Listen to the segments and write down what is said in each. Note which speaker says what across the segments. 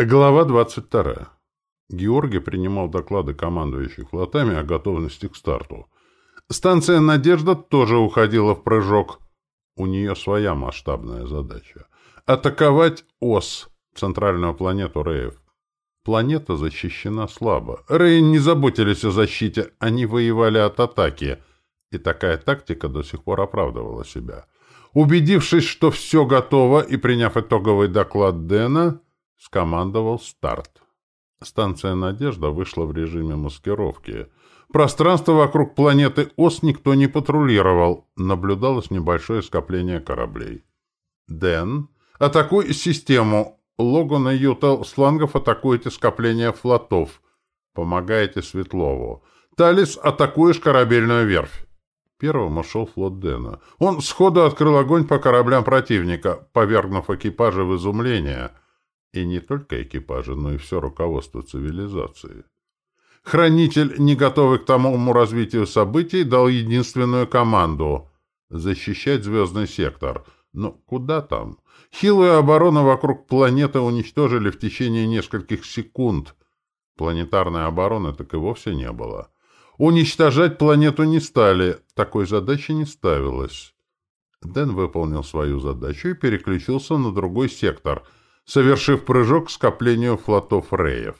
Speaker 1: Глава 22. Георгий принимал доклады командующих флотами о готовности к старту. Станция «Надежда» тоже уходила в прыжок. У нее своя масштабная задача. Атаковать ОС, центральную планету Реев. Планета защищена слабо. Реи не заботились о защите, они воевали от атаки. И такая тактика до сих пор оправдывала себя. Убедившись, что все готово, и приняв итоговый доклад Дэна, скомандовал старт. Станция «Надежда» вышла в режиме маскировки. Пространство вокруг планеты ОС никто не патрулировал. Наблюдалось небольшое скопление кораблей. «Дэн, атакуй систему. Логан и Ютал с флангов атакуете скопление флотов. Помогаете Светлову. Талис, атакуешь корабельную верфь». Первым ушел флот Дэна. Он сходу открыл огонь по кораблям противника, повергнув экипажи в изумление — и не только экипажа, но и все руководство цивилизации. Хранитель, не готовый к тому развитию событий, дал единственную команду — защищать звездный сектор. Но куда там? Хилую оборону вокруг планеты уничтожили в течение нескольких секунд. Планетарной обороны так и вовсе не было. Уничтожать планету не стали, такой задачи не ставилось. Дэн выполнил свою задачу и переключился на другой сектор — совершив прыжок к скоплению флотов Реев.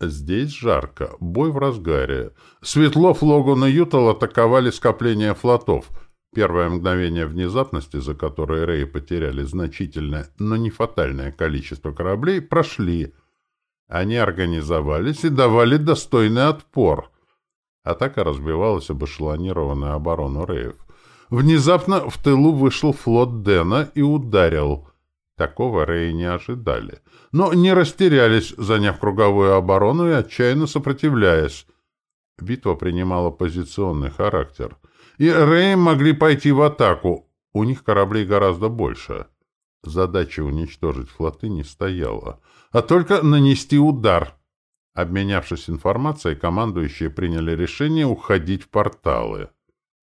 Speaker 1: Здесь жарко, бой в разгаре. Светлов, Логан и Ютал атаковали скопление флотов. Первое мгновение внезапности, за которое Реи потеряли значительное, но не фатальное количество кораблей, прошли. Они организовались и давали достойный отпор. Атака разбивалась об эшелонированную оборону Реев. Внезапно в тылу вышел флот Дэна и ударил — Такого Рэй не ожидали. Но не растерялись, заняв круговую оборону и отчаянно сопротивляясь. Битва принимала позиционный характер. И Рэй могли пойти в атаку. У них кораблей гораздо больше. Задача уничтожить флоты не стояла, а только нанести удар. Обменявшись информацией, командующие приняли решение уходить в порталы.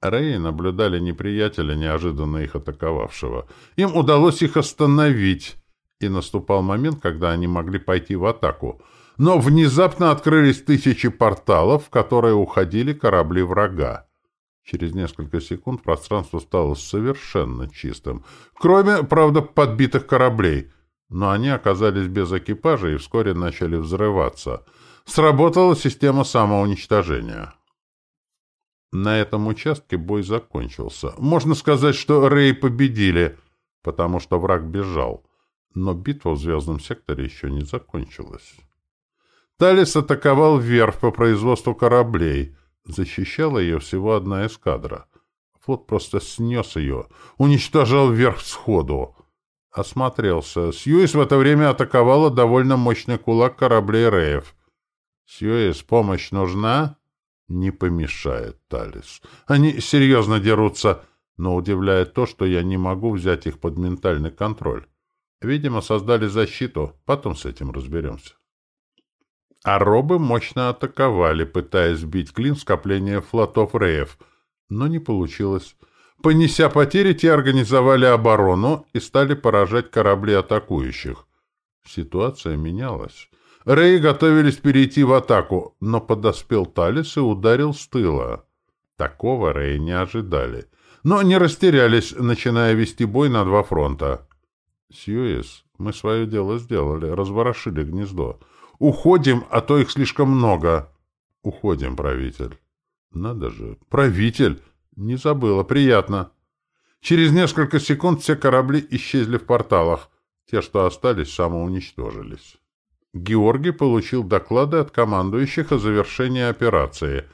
Speaker 1: Реи наблюдали неприятеля, неожиданно их атаковавшего. Им удалось их остановить, и наступал момент, когда они могли пойти в атаку. Но внезапно открылись тысячи порталов, в которые уходили корабли врага. Через несколько секунд пространство стало совершенно чистым, кроме, правда, подбитых кораблей. Но они оказались без экипажа и вскоре начали взрываться. Сработала система самоуничтожения. На этом участке бой закончился. Можно сказать, что Рэй победили, потому что враг бежал. Но битва в звездном секторе еще не закончилась. Талис атаковал верфь по производству кораблей. Защищала ее всего одна эскадра. Флот просто снес ее, уничтожал верфь сходу. Осмотрелся. Сьюис в это время атаковала довольно мощный кулак кораблей Реев. «Сьюис, помощь нужна?» Не помешает, Талис. Они серьезно дерутся, но удивляет то, что я не могу взять их под ментальный контроль. Видимо, создали защиту, потом с этим разберемся. А робы мощно атаковали, пытаясь сбить клин скопления флотов Реев, но не получилось. Понеся потери, те организовали оборону и стали поражать корабли атакующих. Ситуация менялась. Рэй готовились перейти в атаку, но подоспел Талис и ударил с тыла. Такого Рэй не ожидали. Но не растерялись, начиная вести бой на два фронта. «Сьюис, мы свое дело сделали, разворошили гнездо. Уходим, а то их слишком много». «Уходим, правитель». «Надо же, правитель!» «Не забыла, приятно». Через несколько секунд все корабли исчезли в порталах. Те, что остались, самоуничтожились. Георгий получил доклады от командующих о завершении операции.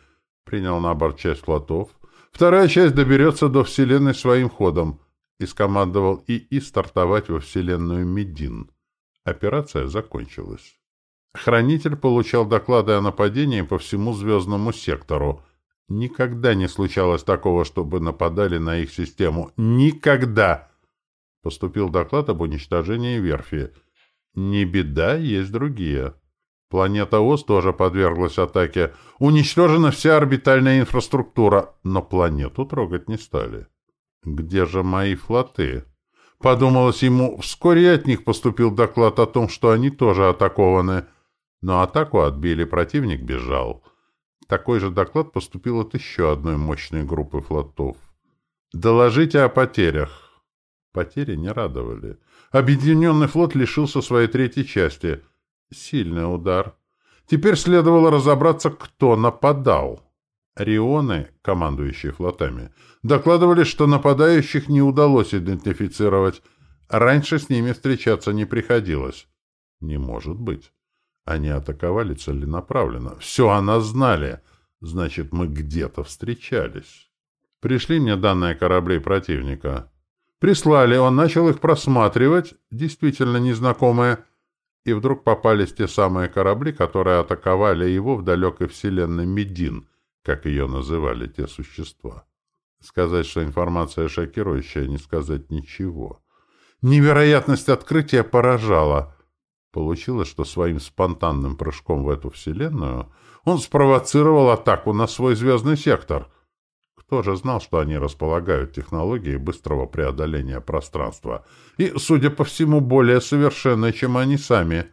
Speaker 1: Принял на борт часть флотов. Вторая часть доберется до Вселенной своим ходом. И скомандовал ИИ стартовать во Вселенную Медин. Операция закончилась. Хранитель получал доклады о нападении по всему звездному сектору. Никогда не случалось такого, чтобы нападали на их систему. Никогда! Поступил доклад об уничтожении верфи. Не беда, есть другие. Планета ОС тоже подверглась атаке. Уничтожена вся орбитальная инфраструктура, но планету трогать не стали. Где же мои флоты? Подумалось ему, вскоре от них поступил доклад о том, что они тоже атакованы. Но атаку отбили, противник бежал. Такой же доклад поступил от еще одной мощной группы флотов. «Доложите о потерях». Потери не радовали. Объединенный флот лишился своей третьей части. Сильный удар. Теперь следовало разобраться, кто нападал. Рионы, командующие флотами, докладывали, что нападающих не удалось идентифицировать. Раньше с ними встречаться не приходилось. Не может быть. Они атаковали целенаправленно. Все она знали. Значит, мы где-то встречались. Пришли мне данные кораблей противника. Прислали, он начал их просматривать, действительно незнакомые, и вдруг попались те самые корабли, которые атаковали его в далекой вселенной Медин, как ее называли те существа. Сказать, что информация шокирующая, не сказать ничего. Невероятность открытия поражала. Получилось, что своим спонтанным прыжком в эту вселенную он спровоцировал атаку на свой звездный сектор. Кто же знал, что они располагают технологией быстрого преодоления пространства и, судя по всему, более совершенной, чем они сами?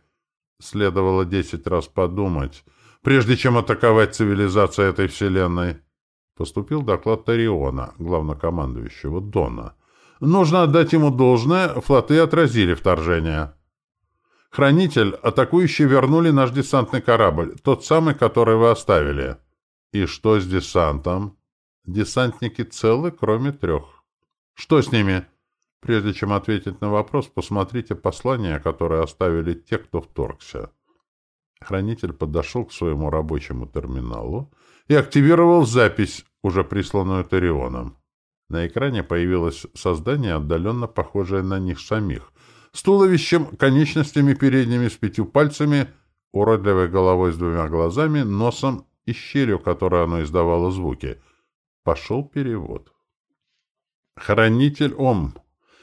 Speaker 1: Следовало десять раз подумать, прежде чем атаковать цивилизацию этой вселенной. Поступил доклад Тариона, главнокомандующего Дона. Нужно отдать ему должное, флоты отразили вторжение. Хранитель, атакующие вернули наш десантный корабль, тот самый, который вы оставили. И что с десантом? Десантники целы, кроме трех. Что с ними? Прежде чем ответить на вопрос, посмотрите послание, которое оставили те, кто вторгся. Хранитель подошел к своему рабочему терминалу и активировал запись, уже присланную Тарионом. На экране появилось создание, отдаленно похожее на них самих, с туловищем, конечностями передними с пятью пальцами, уродливой головой с двумя глазами, носом и щелью, которой оно издавало звуки — Пошел перевод. «Хранитель Ом,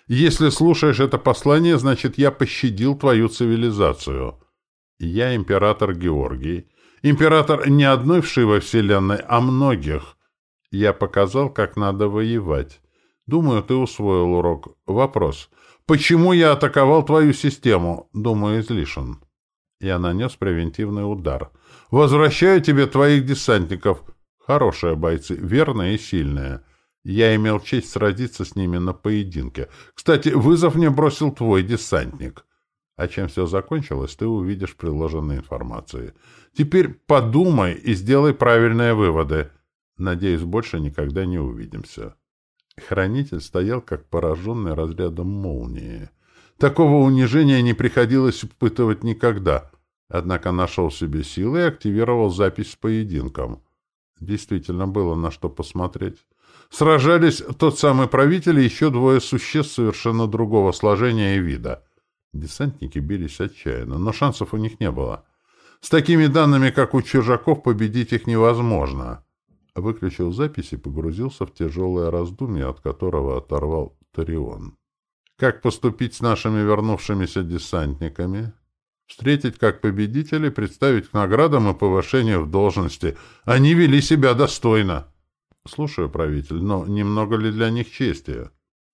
Speaker 1: если слушаешь это послание, значит, я пощадил твою цивилизацию. Я император Георгий, император не одной вшивой вселенной, а многих. Я показал, как надо воевать. Думаю, ты усвоил урок. Вопрос. Почему я атаковал твою систему? Думаю, излишен. Я нанес превентивный удар. Возвращаю тебе твоих десантников — Хорошие бойцы, верные и сильные. Я имел честь сразиться с ними на поединке. Кстати, вызов мне бросил твой десантник. А чем все закончилось, ты увидишь приложенной информации. Теперь подумай и сделай правильные выводы. Надеюсь, больше никогда не увидимся. Хранитель стоял, как пораженный разрядом молнии. Такого унижения не приходилось испытывать никогда. Однако нашел в себе силы и активировал запись с поединком. Действительно было на что посмотреть. Сражались тот самый правитель и еще двое существ совершенно другого сложения и вида. Десантники бились отчаянно, но шансов у них не было. С такими данными, как у чужаков, победить их невозможно. Выключил запись и погрузился в тяжелое раздумье, от которого оторвал Тарион. Как поступить с нашими вернувшимися десантниками? Встретить как победителей, представить к наградам и повышению в должности. Они вели себя достойно. Слушаю, правитель, но немного ли для них чести?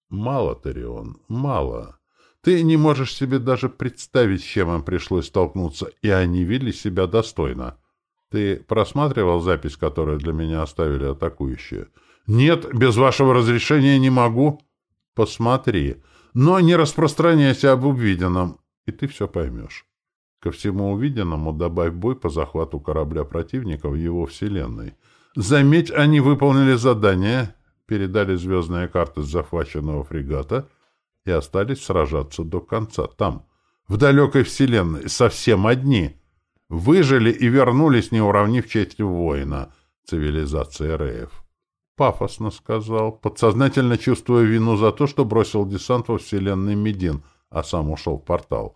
Speaker 1: Мало, Тарион, мало. Ты не можешь себе даже представить, с чем им пришлось столкнуться, и они вели себя достойно. Ты просматривал запись, которую для меня оставили атакующие? Нет, без вашего разрешения не могу. Посмотри, но не распространяйся об увиденном, и ты все поймешь. Ко всему увиденному добавь бой по захвату корабля противника в его вселенной. Заметь, они выполнили задание, передали звездные карты с захваченного фрегата и остались сражаться до конца там, в далекой вселенной, совсем одни. Выжили и вернулись, не уравнив честь воина, цивилизации Реев. Пафосно сказал, подсознательно чувствуя вину за то, что бросил десант во вселенной Медин, а сам ушел в портал.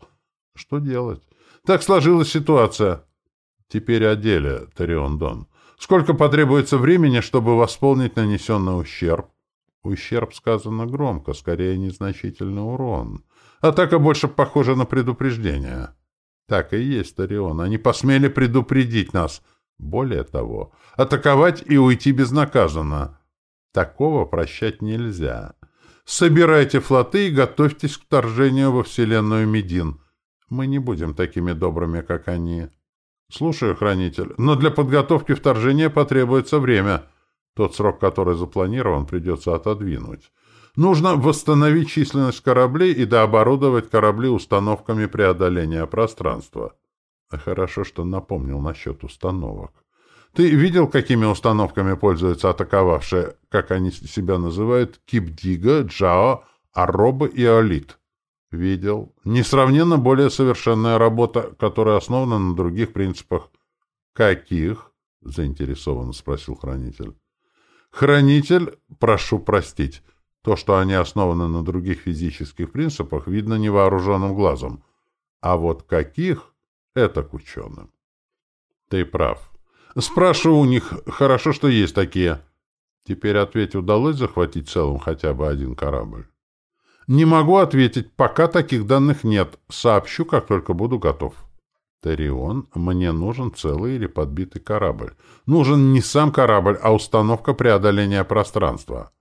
Speaker 1: Что делать? Так сложилась ситуация. Теперь о деле, Тарион Дон. Сколько потребуется времени, чтобы восполнить нанесенный ущерб? Ущерб сказано громко, скорее незначительный урон. Атака больше похожа на предупреждение. Так и есть, Тарион. Они посмели предупредить нас. Более того, атаковать и уйти безнаказанно. Такого прощать нельзя. Собирайте флоты и готовьтесь к вторжению во Вселенную Медин. Мы не будем такими добрыми, как они. Слушаю, Хранитель, но для подготовки вторжения потребуется время. Тот срок, который запланирован, придется отодвинуть. Нужно восстановить численность кораблей и дооборудовать корабли установками преодоления пространства. Хорошо, что напомнил насчет установок. Ты видел, какими установками пользуются атаковавшие, как они себя называют, Кипдига, Джао, Ароба и Олит? Видел. Несравненно более совершенная работа, которая основана на других принципах. Каких? Заинтересованно спросил хранитель. Хранитель, прошу простить. То, что они основаны на других физических принципах, видно невооруженным глазом. А вот каких — это к ученым. Ты прав. Спрашиваю у них, хорошо, что есть такие. Теперь ответь, удалось захватить целым хотя бы один корабль? Не могу ответить, пока таких данных нет. Сообщу, как только буду готов. Тарион, мне нужен целый или подбитый корабль. Нужен не сам корабль, а установка преодоления пространства.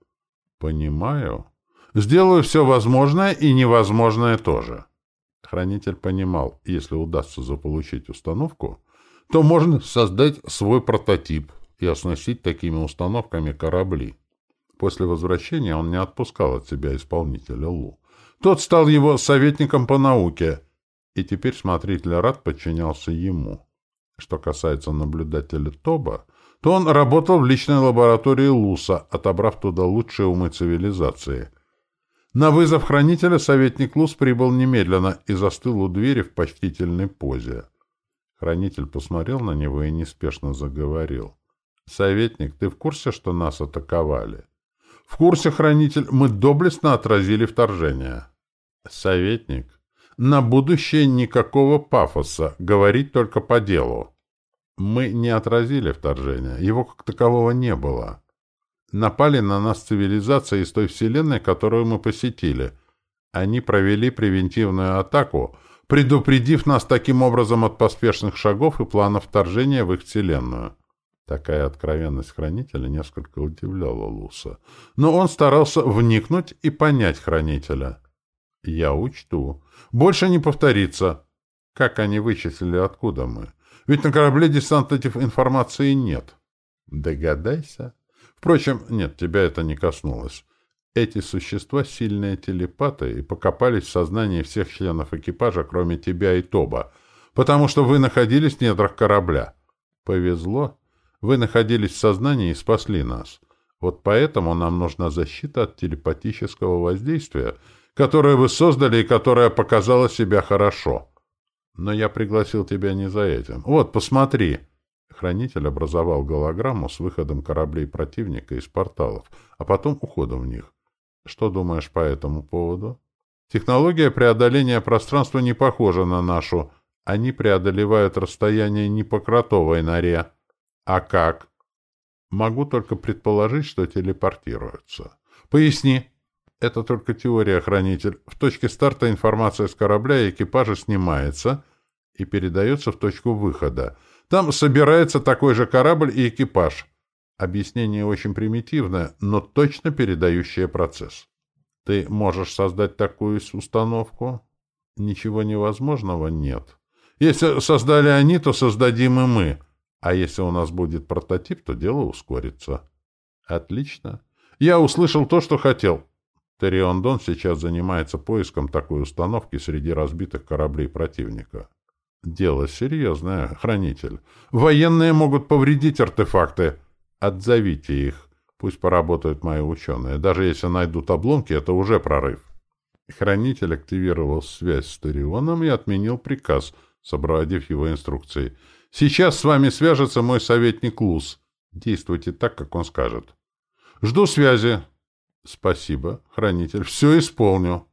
Speaker 1: Понимаю. Сделаю все возможное и невозможное тоже. Хранитель понимал, если удастся заполучить установку, то можно создать свой прототип и оснастить такими установками корабли. После возвращения он не отпускал от себя исполнителя Лу. Тот стал его советником по науке, и теперь смотритель Рад подчинялся ему. Что касается наблюдателя Тоба, то он работал в личной лаборатории Луса, отобрав туда лучшие умы цивилизации. На вызов хранителя советник Лус прибыл немедленно и застыл у двери в почтительной позе. Хранитель посмотрел на него и неспешно заговорил. «Советник, ты в курсе, что нас атаковали?» «В курсе, хранитель, мы доблестно отразили вторжение». «Советник, на будущее никакого пафоса, говорить только по делу». «Мы не отразили вторжение, его как такового не было. Напали на нас цивилизация из той вселенной, которую мы посетили. Они провели превентивную атаку — предупредив нас таким образом от поспешных шагов и планов вторжения в их вселенную. Такая откровенность хранителя несколько удивляла Луса. Но он старался вникнуть и понять хранителя. «Я учту. Больше не повторится. Как они вычислили, откуда мы? Ведь на корабле десантной информации нет». «Догадайся». Впрочем, нет, тебя это не коснулось. Эти существа — сильные телепаты и покопались в сознании всех членов экипажа, кроме тебя и Тоба, потому что вы находились в недрах корабля. Повезло. Вы находились в сознании и спасли нас. Вот поэтому нам нужна защита от телепатического воздействия, которое вы создали и которое показало себя хорошо. Но я пригласил тебя не за этим. Вот, посмотри. Хранитель образовал голограмму с выходом кораблей противника из порталов, а потом уходом в них. Что думаешь по этому поводу? Технология преодоления пространства не похожа на нашу. Они преодолевают расстояние не по кротовой норе. А как? Могу только предположить, что телепортируются. Поясни. Это только теория, хранитель. В точке старта информация с корабля и экипажа снимается и передается в точку выхода. Там собирается такой же корабль и экипаж. Объяснение очень примитивное, но точно передающее процесс. Ты можешь создать такую установку? Ничего невозможного нет. Если создали они, то создадим и мы. А если у нас будет прототип, то дело ускорится. Отлично. Я услышал то, что хотел. Терион сейчас занимается поиском такой установки среди разбитых кораблей противника. Дело серьезное, хранитель. Военные могут повредить артефакты. Отзовите их. Пусть поработают мои ученые. Даже если найдут обломки, это уже прорыв. Хранитель активировал связь с Тарионом и отменил приказ, сопроводив его инструкции. «Сейчас с вами свяжется мой советник Луз. Действуйте так, как он скажет». «Жду связи». «Спасибо, хранитель. Все исполню».